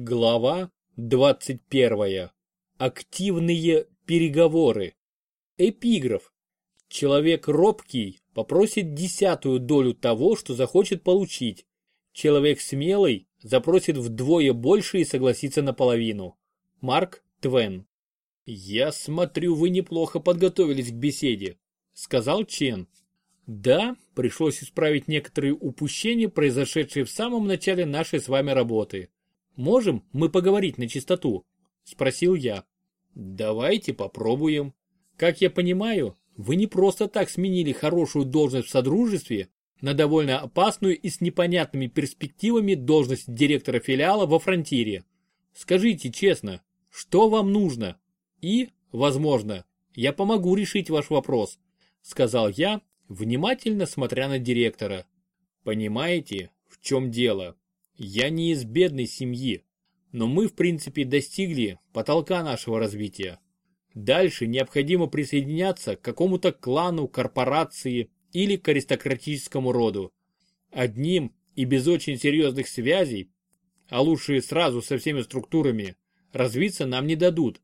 Глава 21. Активные переговоры. Эпиграф. Человек робкий попросит десятую долю того, что захочет получить. Человек смелый запросит вдвое больше и согласится наполовину. Марк Твен. «Я смотрю, вы неплохо подготовились к беседе», — сказал Чен. «Да, пришлось исправить некоторые упущения, произошедшие в самом начале нашей с вами работы. Можем мы поговорить на чистоту?» – спросил я. «Давайте попробуем. Как я понимаю, вы не просто так сменили хорошую должность в Содружестве на довольно опасную и с непонятными перспективами должность директора филиала во Фронтире. Скажите честно, что вам нужно? И, возможно, я помогу решить ваш вопрос», – сказал я, внимательно смотря на директора. «Понимаете, в чем дело?» Я не из бедной семьи, но мы в принципе достигли потолка нашего развития. Дальше необходимо присоединяться к какому-то клану, корпорации или к аристократическому роду. Одним и без очень серьезных связей, а лучше сразу со всеми структурами, развиться нам не дадут.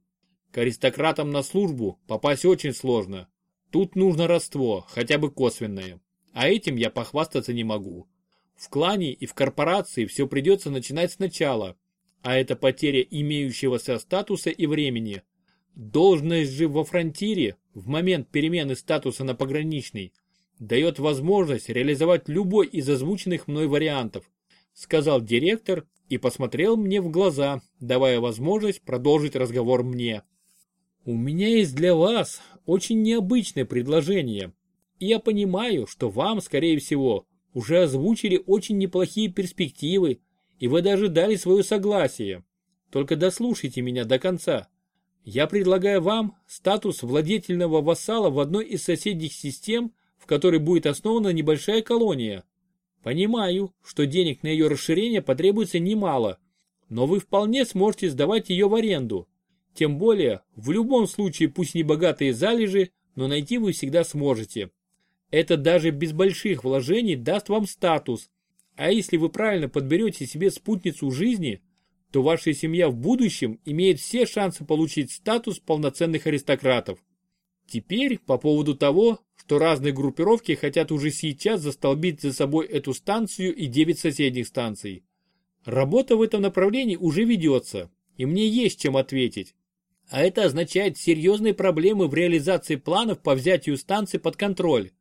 К аристократам на службу попасть очень сложно. Тут нужно родство, хотя бы косвенное. А этим я похвастаться не могу. В клане и в корпорации все придется начинать сначала, а это потеря имеющегося статуса и времени. Должность же во фронтире в момент перемены статуса на пограничный дает возможность реализовать любой из озвученных мной вариантов, сказал директор и посмотрел мне в глаза, давая возможность продолжить разговор мне. У меня есть для вас очень необычное предложение. И я понимаю, что вам, скорее всего, уже озвучили очень неплохие перспективы, и вы даже дали свое согласие. Только дослушайте меня до конца. Я предлагаю вам статус владетельного вассала в одной из соседних систем, в которой будет основана небольшая колония. Понимаю, что денег на ее расширение потребуется немало, но вы вполне сможете сдавать ее в аренду. Тем более, в любом случае пусть не богатые залежи, но найти вы всегда сможете. Это даже без больших вложений даст вам статус. А если вы правильно подберете себе спутницу жизни, то ваша семья в будущем имеет все шансы получить статус полноценных аристократов. Теперь по поводу того, что разные группировки хотят уже сейчас застолбить за собой эту станцию и 9 соседних станций. Работа в этом направлении уже ведется, и мне есть чем ответить. А это означает серьезные проблемы в реализации планов по взятию станции под контроль.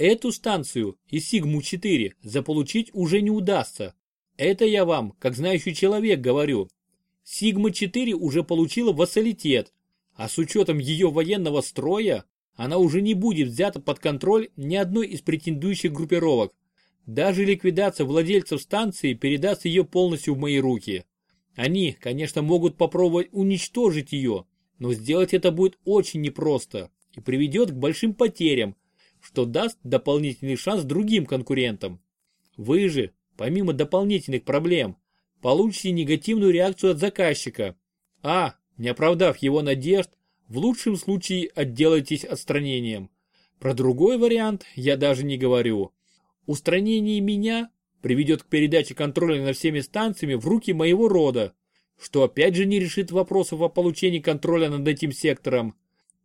Эту станцию и Сигму-4 заполучить уже не удастся. Это я вам, как знающий человек, говорю. Сигма-4 уже получила вассалитет, а с учетом ее военного строя, она уже не будет взята под контроль ни одной из претендующих группировок. Даже ликвидация владельцев станции передаст ее полностью в мои руки. Они, конечно, могут попробовать уничтожить ее, но сделать это будет очень непросто и приведет к большим потерям, что даст дополнительный шанс другим конкурентам. Вы же, помимо дополнительных проблем, получите негативную реакцию от заказчика, а, не оправдав его надежд, в лучшем случае отделаетесь отстранением. Про другой вариант я даже не говорю. Устранение меня приведет к передаче контроля над всеми станциями в руки моего рода, что опять же не решит вопросов о получении контроля над этим сектором.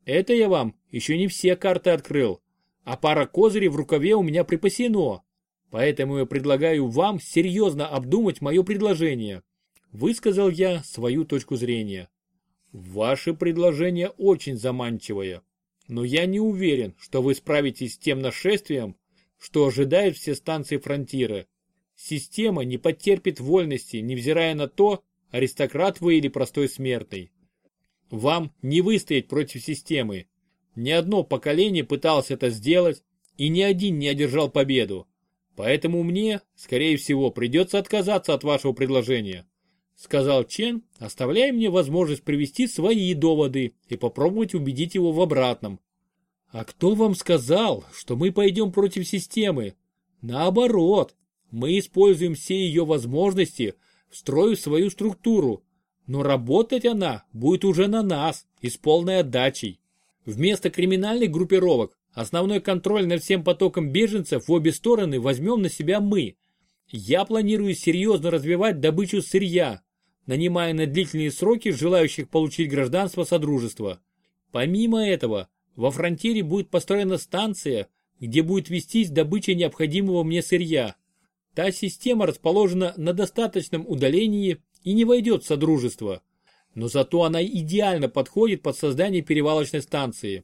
Это я вам еще не все карты открыл а пара козырей в рукаве у меня припасено. Поэтому я предлагаю вам серьезно обдумать мое предложение. Высказал я свою точку зрения. Ваше предложение очень заманчивое, но я не уверен, что вы справитесь с тем нашествием, что ожидает все станции фронтира. Система не потерпит вольности, невзирая на то, аристократ вы или простой смертный. Вам не выстоять против системы, ни одно поколение пыталось это сделать, и ни один не одержал победу. Поэтому мне, скорее всего, придется отказаться от вашего предложения», сказал Чен, оставляя мне возможность привести свои доводы и попробовать убедить его в обратном. «А кто вам сказал, что мы пойдем против системы? Наоборот, мы используем все ее возможности, встроив свою структуру, но работать она будет уже на нас и с полной отдачей. Вместо криминальных группировок основной контроль над всем потоком беженцев в обе стороны возьмем на себя мы. Я планирую серьезно развивать добычу сырья, нанимая на длительные сроки желающих получить гражданство Содружества. Помимо этого, во фронтире будет построена станция, где будет вестись добыча необходимого мне сырья. Та система расположена на достаточном удалении и не войдет в Содружество. Но зато она идеально подходит под создание перевалочной станции.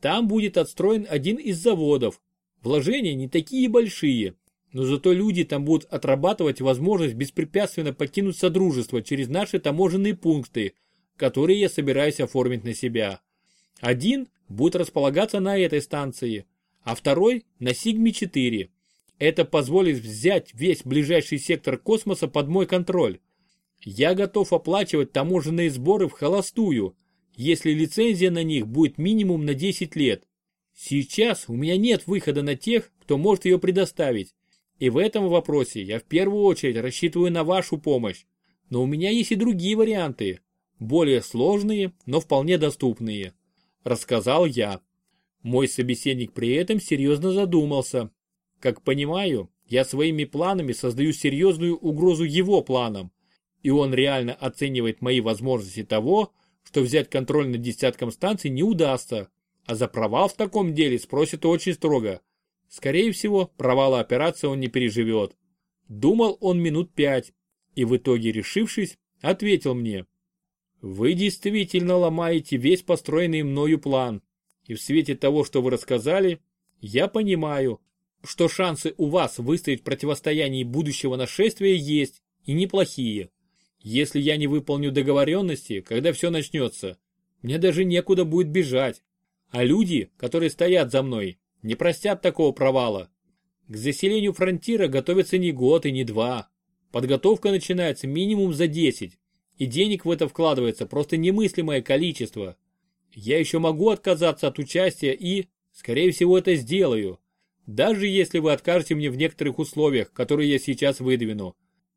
Там будет отстроен один из заводов. Вложения не такие большие, но зато люди там будут отрабатывать возможность беспрепятственно покинуть Содружество через наши таможенные пункты, которые я собираюсь оформить на себя. Один будет располагаться на этой станции, а второй на Сигме-4. Это позволит взять весь ближайший сектор космоса под мой контроль. Я готов оплачивать таможенные сборы в холостую, если лицензия на них будет минимум на 10 лет. Сейчас у меня нет выхода на тех, кто может ее предоставить. И в этом вопросе я в первую очередь рассчитываю на вашу помощь. Но у меня есть и другие варианты, более сложные, но вполне доступные. Рассказал я. Мой собеседник при этом серьезно задумался. Как понимаю, я своими планами создаю серьезную угрозу его планам, и он реально оценивает мои возможности того, что взять контроль над десятком станций не удастся, а за провал в таком деле спросят очень строго. Скорее всего, провала операции он не переживет. Думал он минут пять, и в итоге, решившись, ответил мне. Вы действительно ломаете весь построенный мною план, и в свете того, что вы рассказали, я понимаю, что шансы у вас выстоять в противостоянии будущего нашествия есть, и неплохие. Если я не выполню договоренности, когда все начнется, мне даже некуда будет бежать. А люди, которые стоят за мной, не простят такого провала. К заселению фронтира готовится не год и не два. Подготовка начинается минимум за 10, и денег в это вкладывается просто немыслимое количество. Я еще могу отказаться от участия и, скорее всего, это сделаю. Даже если вы откажете мне в некоторых условиях, которые я сейчас выдвину.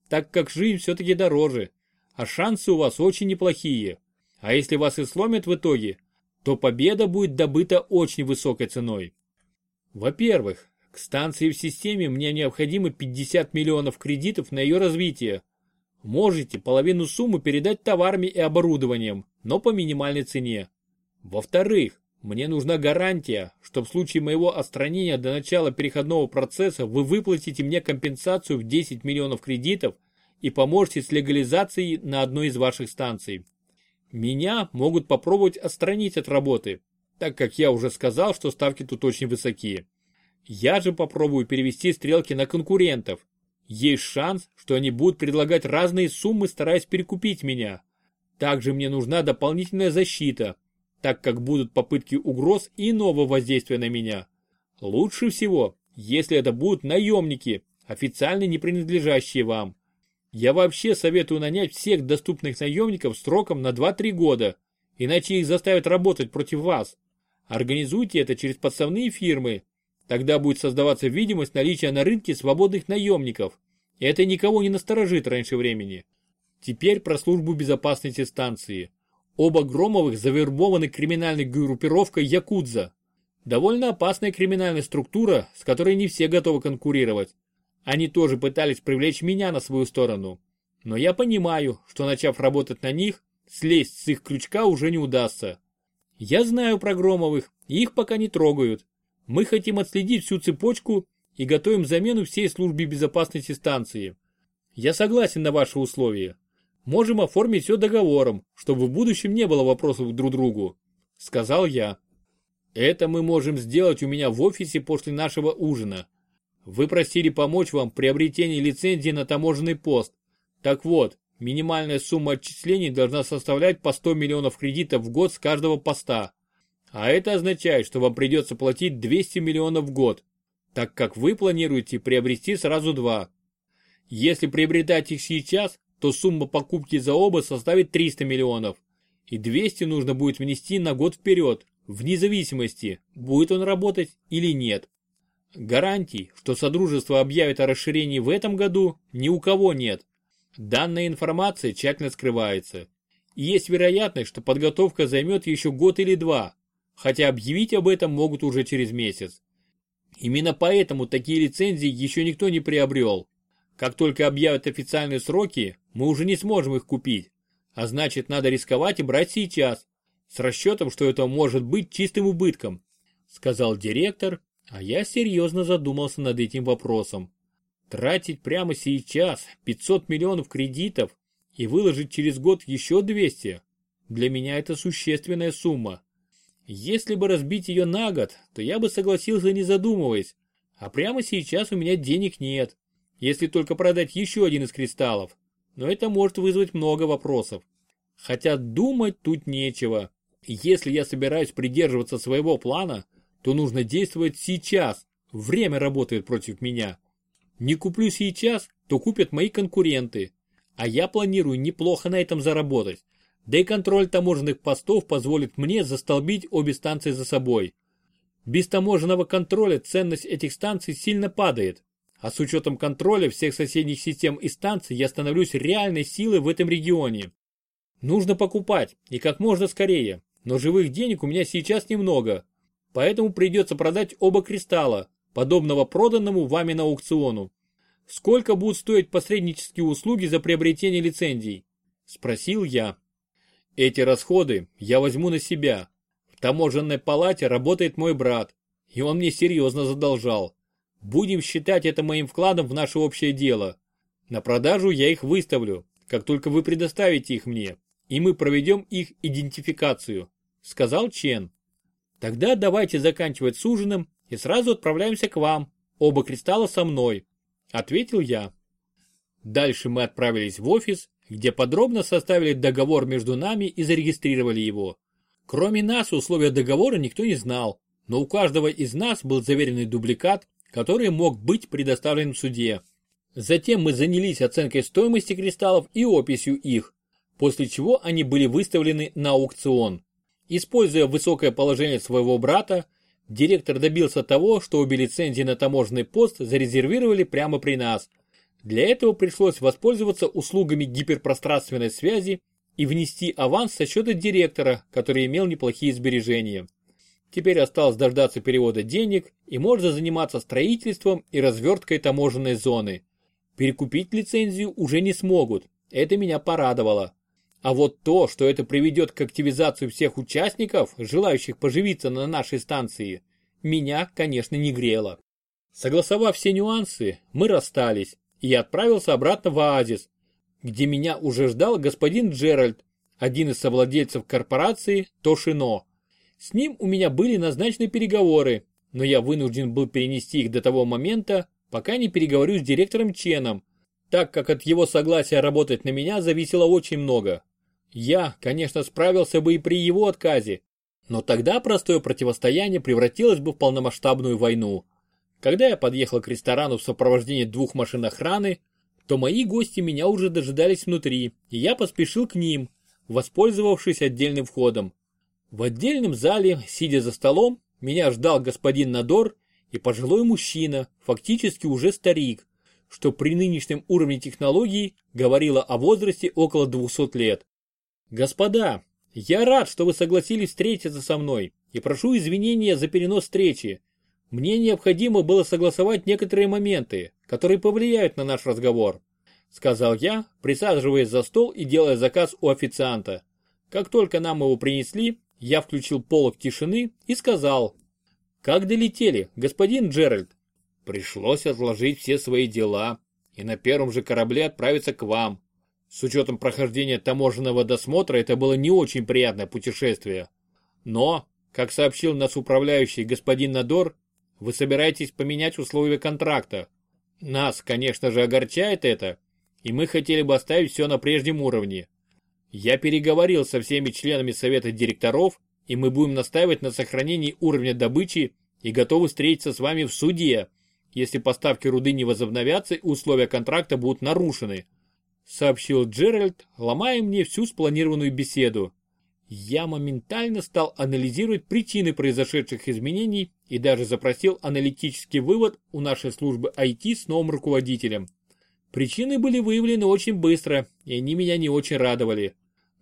Так как жизнь все-таки дороже, а шансы у вас очень неплохие. А если вас и сломят в итоге, то победа будет добыта очень высокой ценой. Во-первых, к станции в системе мне необходимо 50 миллионов кредитов на ее развитие. Можете половину суммы передать товарами и оборудованием, но по минимальной цене. Во-вторых, мне нужна гарантия, что в случае моего отстранения до начала переходного процесса вы выплатите мне компенсацию в 10 миллионов кредитов и поможете с легализацией на одной из ваших станций. Меня могут попробовать отстранить от работы, так как я уже сказал, что ставки тут очень высокие. Я же попробую перевести стрелки на конкурентов. Есть шанс, что они будут предлагать разные суммы, стараясь перекупить меня. Также мне нужна дополнительная защита, так как будут попытки угроз и иного воздействия на меня. Лучше всего, если это будут наемники, официально не принадлежащие вам. Я вообще советую нанять всех доступных наемников сроком на 2-3 года, иначе их заставят работать против вас. Организуйте это через подставные фирмы. Тогда будет создаваться видимость наличия на рынке свободных наемников. И это никого не насторожит раньше времени. Теперь про службу безопасности станции. Оба Громовых завербованы криминальной группировкой Якудза. Довольно опасная криминальная структура, с которой не все готовы конкурировать. Они тоже пытались привлечь меня на свою сторону. Но я понимаю, что начав работать на них, слезть с их крючка уже не удастся. Я знаю про Громовых, их пока не трогают. Мы хотим отследить всю цепочку и готовим замену всей службе безопасности станции. Я согласен на ваши условия. Можем оформить все договором, чтобы в будущем не было вопросов друг другу, сказал я. Это мы можем сделать у меня в офисе после нашего ужина. Вы просили помочь вам в приобретении лицензии на таможенный пост. Так вот, минимальная сумма отчислений должна составлять по 100 миллионов кредитов в год с каждого поста. А это означает, что вам придется платить 200 миллионов в год, так как вы планируете приобрести сразу два. Если приобретать их сейчас, то сумма покупки за оба составит 300 миллионов. И 200 нужно будет внести на год вперед, вне зависимости, будет он работать или нет. Гарантий, что Содружество объявит о расширении в этом году, ни у кого нет. Данная информация тщательно скрывается. И есть вероятность, что подготовка займет еще год или два, хотя объявить об этом могут уже через месяц. Именно поэтому такие лицензии еще никто не приобрел. Как только объявят официальные сроки, мы уже не сможем их купить. А значит, надо рисковать и брать сейчас, с расчетом, что это может быть чистым убытком, сказал директор, а я серьезно задумался над этим вопросом. Тратить прямо сейчас 500 миллионов кредитов и выложить через год еще 200, для меня это существенная сумма. Если бы разбить ее на год, то я бы согласился не задумываясь, а прямо сейчас у меня денег нет, если только продать еще один из кристаллов. Но это может вызвать много вопросов. Хотя думать тут нечего. Если я собираюсь придерживаться своего плана, то нужно действовать сейчас. Время работает против меня. Не куплю сейчас, то купят мои конкуренты. А я планирую неплохо на этом заработать. Да и контроль таможенных постов позволит мне застолбить обе станции за собой. Без таможенного контроля ценность этих станций сильно падает. А с учетом контроля всех соседних систем и станций я становлюсь реальной силой в этом регионе. Нужно покупать, и как можно скорее, но живых денег у меня сейчас немного. Поэтому придется продать оба кристалла, подобного проданному вами на аукциону. Сколько будут стоить посреднические услуги за приобретение лицензий? Спросил я. Эти расходы я возьму на себя. В таможенной палате работает мой брат, и он мне серьезно задолжал. Будем считать это моим вкладом в наше общее дело. На продажу я их выставлю, как только вы предоставите их мне, и мы проведем их идентификацию», — сказал Чен. «Тогда давайте заканчивать с ужином и сразу отправляемся к вам. Оба кристалла со мной», — ответил я. Дальше мы отправились в офис, где подробно составили договор между нами и зарегистрировали его. Кроме нас условия договора никто не знал, но у каждого из нас был заверенный дубликат, который мог быть предоставлен в суде. Затем мы занялись оценкой стоимости кристаллов и описью их, после чего они были выставлены на аукцион. Используя высокое положение своего брата, директор добился того, что обе лицензии на таможенный пост зарезервировали прямо при нас. Для этого пришлось воспользоваться услугами гиперпространственной связи и внести аванс со счета директора, который имел неплохие сбережения. Теперь осталось дождаться перевода денег и можно заниматься строительством и разверткой таможенной зоны. Перекупить лицензию уже не смогут, это меня порадовало. А вот то, что это приведет к активизации всех участников, желающих поживиться на нашей станции, меня, конечно, не грело. Согласовав все нюансы, мы расстались, и я отправился обратно в Оазис, где меня уже ждал господин Джеральд, один из совладельцев корпорации Тошино. С ним у меня были назначены переговоры, но я вынужден был перенести их до того момента, пока не переговорю с директором Ченом, так как от его согласия работать на меня зависело очень много. Я, конечно, справился бы и при его отказе, но тогда простое противостояние превратилось бы в полномасштабную войну. Когда я подъехал к ресторану в сопровождении двух машин охраны, то мои гости меня уже дожидались внутри, и я поспешил к ним, воспользовавшись отдельным входом. В отдельном зале, сидя за столом, меня ждал господин Надор и пожилой мужчина, фактически уже старик, что при нынешнем уровне технологий говорило о возрасте около 200 лет. Господа, я рад, что вы согласились встретиться со мной и прошу извинения за перенос встречи. Мне необходимо было согласовать некоторые моменты, которые повлияют на наш разговор, сказал я, присаживаясь за стол и делая заказ у официанта. Как только нам его принесли, я включил полок тишины и сказал. «Как долетели, господин Джеральд?» «Пришлось отложить все свои дела и на первом же корабле отправиться к вам. С учетом прохождения таможенного досмотра это было не очень приятное путешествие. Но, как сообщил нас управляющий господин Надор, вы собираетесь поменять условия контракта. Нас, конечно же, огорчает это, и мы хотели бы оставить все на прежнем уровне. Я переговорил со всеми членами совета директоров, и мы будем настаивать на сохранении уровня добычи и готовы встретиться с вами в суде, если поставки руды не возобновятся и условия контракта будут нарушены», сообщил Джеральд, ломая мне всю спланированную беседу. Я моментально стал анализировать причины произошедших изменений и даже запросил аналитический вывод у нашей службы IT с новым руководителем. Причины были выявлены очень быстро, и они меня не очень радовали.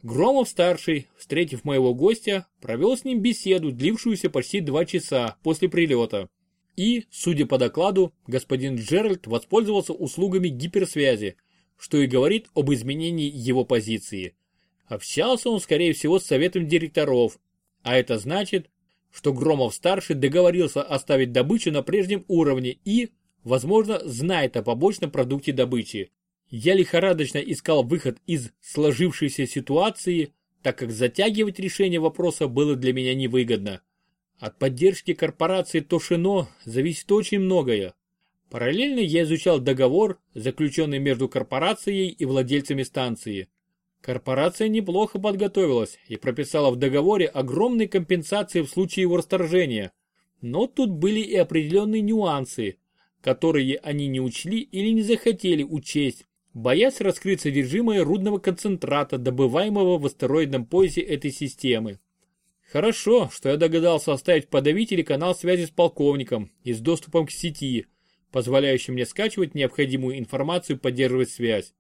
Громов-старший, встретив моего гостя, провел с ним беседу, длившуюся почти два часа после прилета. И, судя по докладу, господин Джеральд воспользовался услугами гиперсвязи, что и говорит об изменении его позиции. Общался он, скорее всего, с советом директоров, а это значит, что Громов-старший договорился оставить добычу на прежнем уровне и, возможно, знает о побочном продукте добычи. Я лихорадочно искал выход из сложившейся ситуации, так как затягивать решение вопроса было для меня невыгодно. От поддержки корпорации Тошино зависит очень многое. Параллельно я изучал договор, заключенный между корпорацией и владельцами станции. Корпорация неплохо подготовилась и прописала в договоре огромные компенсации в случае его расторжения. Но тут были и определенные нюансы, которые они не учли или не захотели учесть, боясь раскрыть содержимое рудного концентрата, добываемого в астероидном поясе этой системы. Хорошо, что я догадался оставить в канал связи с полковником и с доступом к сети, позволяющим мне скачивать необходимую информацию и поддерживать связь.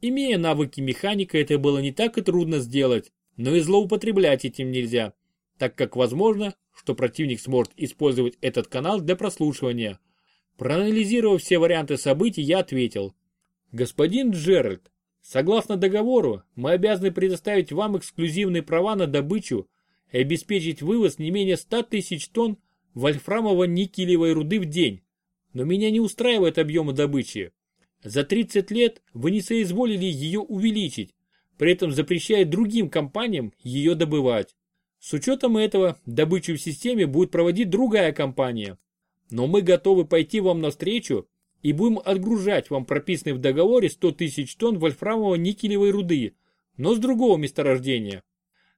Имея навыки механика, это было не так и трудно сделать, но и злоупотреблять этим нельзя, так как возможно, что противник сможет использовать этот канал для прослушивания. Проанализировав все варианты событий, я ответил. Господин Джеральд, согласно договору, мы обязаны предоставить вам эксклюзивные права на добычу и обеспечить вывоз не менее 100 тысяч тонн вольфрамово-никелевой руды в день. Но меня не устраивает объемы добычи. За 30 лет вы не соизволили ее увеличить, при этом запрещая другим компаниям ее добывать. С учетом этого добычу в системе будет проводить другая компания. Но мы готовы пойти вам навстречу и будем отгружать вам прописанные в договоре 100 тысяч тонн вольфрамово-никелевой руды, но с другого месторождения.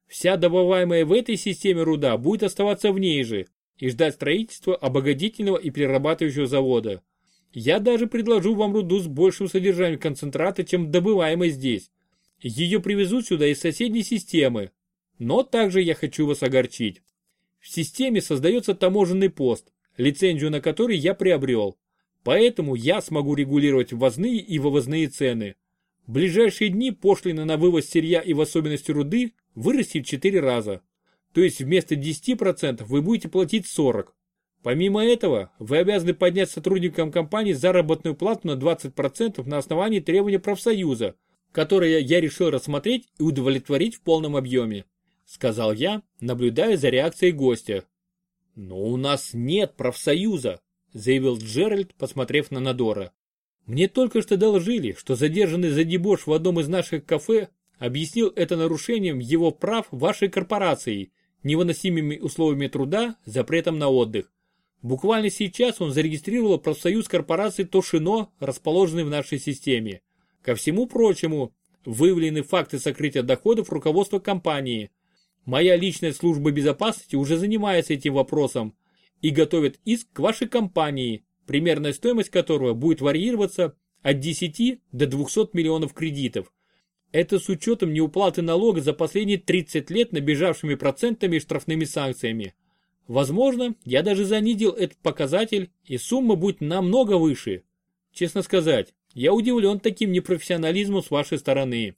Вся добываемая в этой системе руда будет оставаться в ней же и ждать строительства обогатительного и перерабатывающего завода. Я даже предложу вам руду с большим содержанием концентрата, чем добываемой здесь. Ее привезут сюда из соседней системы. Но также я хочу вас огорчить. В системе создается таможенный пост, лицензию на который я приобрел. Поэтому я смогу регулировать ввозные и вывозные цены. В ближайшие дни пошлина на вывоз сырья и в особенности руды вырастет в 4 раза. То есть вместо 10% вы будете платить 40%. Помимо этого, вы обязаны поднять сотрудникам компании заработную плату на 20% на основании требования профсоюза, которое я решил рассмотреть и удовлетворить в полном объеме, сказал я, наблюдая за реакцией гостя. Но у нас нет профсоюза, заявил Джеральд, посмотрев на Надора. Мне только что доложили, что задержанный за дебош в одном из наших кафе объяснил это нарушением его прав вашей корпорации, невыносимыми условиями труда, запретом на отдых. Буквально сейчас он зарегистрировал профсоюз корпорации Тошино, расположенный в нашей системе. Ко всему прочему, выявлены факты сокрытия доходов руководства компании. Моя личная служба безопасности уже занимается этим вопросом и готовит иск к вашей компании, примерная стоимость которого будет варьироваться от 10 до 200 миллионов кредитов. Это с учетом неуплаты налога за последние 30 лет набежавшими процентами и штрафными санкциями. Возможно, я даже занизил этот показатель, и сумма будет намного выше. Честно сказать, я удивлен таким непрофессионализмом с вашей стороны.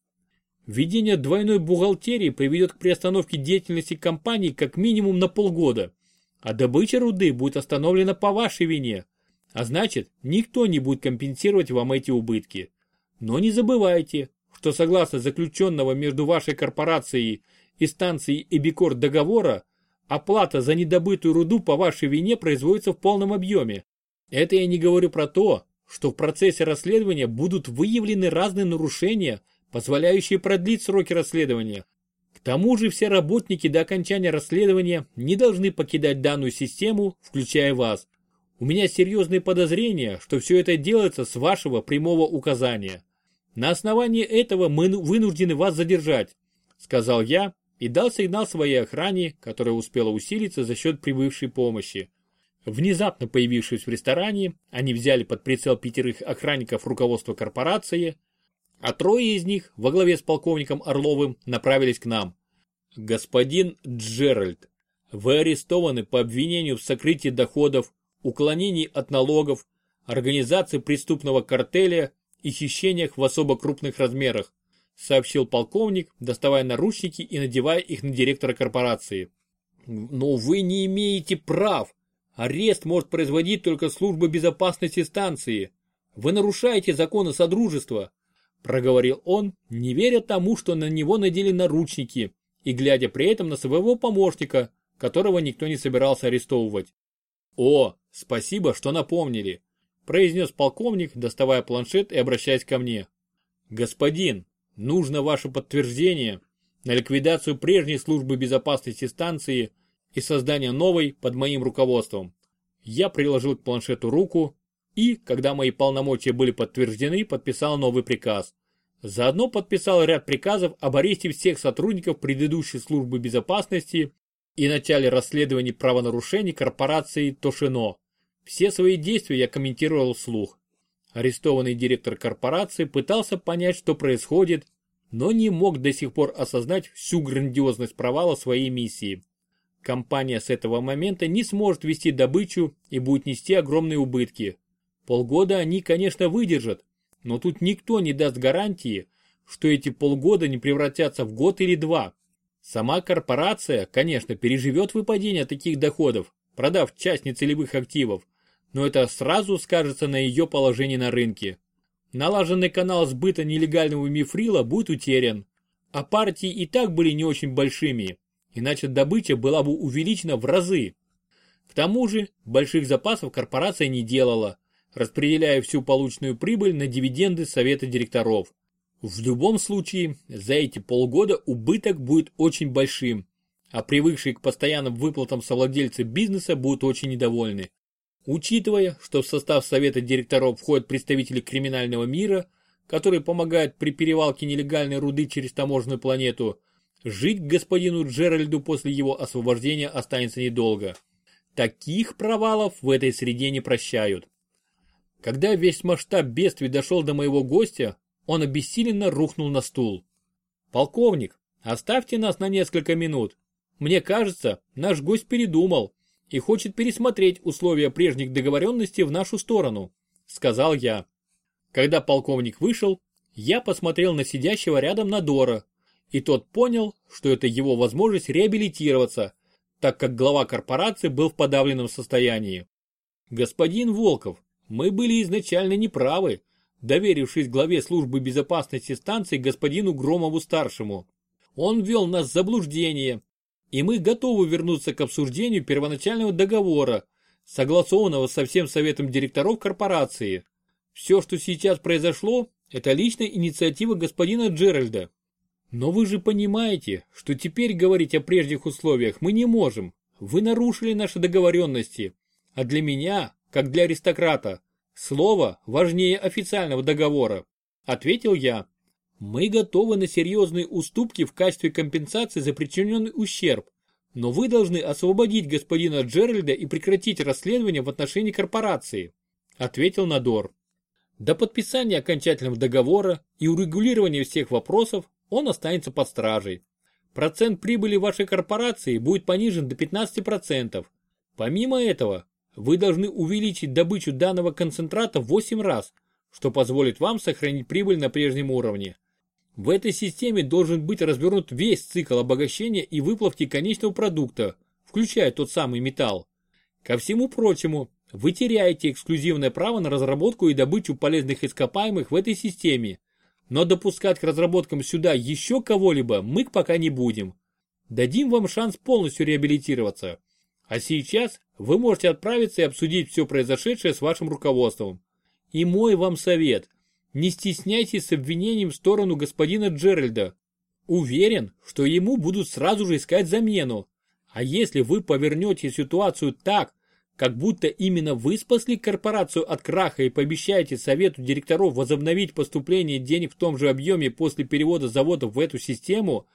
Введение двойной бухгалтерии приведет к приостановке деятельности компании как минимум на полгода, а добыча руды будет остановлена по вашей вине, а значит, никто не будет компенсировать вам эти убытки. Но не забывайте, что согласно заключенного между вашей корпорацией и станцией Эбикор договора, Оплата за недобытую руду по вашей вине производится в полном объеме. Это я не говорю про то, что в процессе расследования будут выявлены разные нарушения, позволяющие продлить сроки расследования. К тому же все работники до окончания расследования не должны покидать данную систему, включая вас. У меня серьезные подозрения, что все это делается с вашего прямого указания. На основании этого мы вынуждены вас задержать, сказал я, и дал сигнал своей охране, которая успела усилиться за счет прибывшей помощи. Внезапно появившись в ресторане, они взяли под прицел пятерых охранников руководства корпорации, а трое из них, во главе с полковником Орловым, направились к нам. «Господин Джеральд, вы арестованы по обвинению в сокрытии доходов, уклонении от налогов, организации преступного картеля и хищениях в особо крупных размерах сообщил полковник, доставая наручники и надевая их на директора корпорации. Но вы не имеете прав. Арест может производить только служба безопасности станции. Вы нарушаете законы Содружества. проговорил он, не веря тому, что на него надели наручники, и глядя при этом на своего помощника, которого никто не собирался арестовывать. «О, спасибо, что напомнили», – произнес полковник, доставая планшет и обращаясь ко мне. «Господин, нужно ваше подтверждение на ликвидацию прежней службы безопасности станции и создание новой под моим руководством». Я приложил к планшету руку и, когда мои полномочия были подтверждены, подписал новый приказ. Заодно подписал ряд приказов об аресте всех сотрудников предыдущей службы безопасности и начале расследования правонарушений корпорации Тошино. Все свои действия я комментировал вслух. Арестованный директор корпорации пытался понять, что происходит, но не мог до сих пор осознать всю грандиозность провала своей миссии. Компания с этого момента не сможет вести добычу и будет нести огромные убытки. Полгода они, конечно, выдержат, но тут никто не даст гарантии, что эти полгода не превратятся в год или два. Сама корпорация, конечно, переживет выпадение таких доходов, продав часть нецелевых активов, но это сразу скажется на ее положении на рынке. Налаженный канал сбыта нелегального мифрила будет утерян, а партии и так были не очень большими, иначе добыча была бы увеличена в разы. К тому же, больших запасов корпорация не делала, распределяя всю полученную прибыль на дивиденды совета директоров. В любом случае, за эти полгода убыток будет очень большим, а привыкшие к постоянным выплатам совладельцы бизнеса будут очень недовольны. Учитывая, что в состав совета директоров входят представители криминального мира, которые помогают при перевалке нелегальной руды через таможенную планету, жить господину Джеральду после его освобождения останется недолго. Таких провалов в этой среде не прощают. Когда весь масштаб бедствий дошел до моего гостя, он обессиленно рухнул на стул. «Полковник, оставьте нас на несколько минут. Мне кажется, наш гость передумал и хочет пересмотреть условия прежних договоренностей в нашу сторону», сказал я. Когда полковник вышел, я посмотрел на сидящего рядом Надора, и тот понял, что это его возможность реабилитироваться, так как глава корпорации был в подавленном состоянии. «Господин Волков, мы были изначально неправы, доверившись главе службы безопасности станции господину Громову-старшему. Он ввел нас в заблуждение, и мы готовы вернуться к обсуждению первоначального договора, согласованного со всем советом директоров корпорации. Все, что сейчас произошло, это личная инициатива господина Джеральда. Но вы же понимаете, что теперь говорить о прежних условиях мы не можем. Вы нарушили наши договоренности. А для меня, как для аристократа, Слово важнее официального договора, ответил я. Мы готовы на серьезные уступки в качестве компенсации за причиненный ущерб, но вы должны освободить господина Джеральда и прекратить расследование в отношении корпорации, ответил Надор. До подписания окончательного договора и урегулирования всех вопросов он останется под стражей. Процент прибыли вашей корпорации будет понижен до 15%. Помимо этого, вы должны увеличить добычу данного концентрата в 8 раз, что позволит вам сохранить прибыль на прежнем уровне. В этой системе должен быть развернут весь цикл обогащения и выплавки конечного продукта, включая тот самый металл. Ко всему прочему, вы теряете эксклюзивное право на разработку и добычу полезных ископаемых в этой системе, но допускать к разработкам сюда еще кого-либо мы пока не будем. Дадим вам шанс полностью реабилитироваться. А сейчас вы можете отправиться и обсудить все произошедшее с вашим руководством. И мой вам совет. Не стесняйтесь с обвинением в сторону господина Джеральда. Уверен, что ему будут сразу же искать замену. А если вы повернете ситуацию так, как будто именно вы спасли корпорацию от краха и пообещаете совету директоров возобновить поступление денег в том же объеме после перевода завода в эту систему,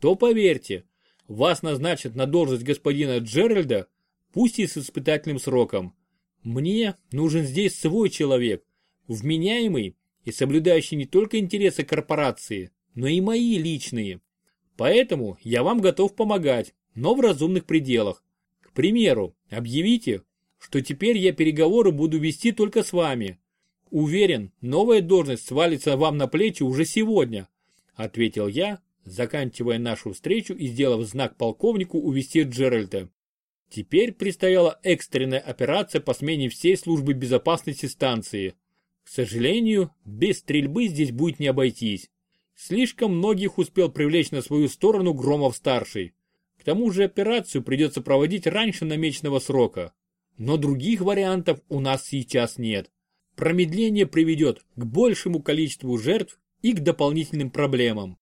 то поверьте, вас назначат на должность господина Джеральда, пусть и с испытательным сроком. Мне нужен здесь свой человек, вменяемый и соблюдающий не только интересы корпорации, но и мои личные. Поэтому я вам готов помогать, но в разумных пределах. К примеру, объявите, что теперь я переговоры буду вести только с вами. Уверен, новая должность свалится вам на плечи уже сегодня, ответил я, заканчивая нашу встречу и сделав знак полковнику увести Джеральда. Теперь предстояла экстренная операция по смене всей службы безопасности станции. К сожалению, без стрельбы здесь будет не обойтись. Слишком многих успел привлечь на свою сторону Громов-старший. К тому же операцию придется проводить раньше намеченного срока. Но других вариантов у нас сейчас нет. Промедление приведет к большему количеству жертв и к дополнительным проблемам.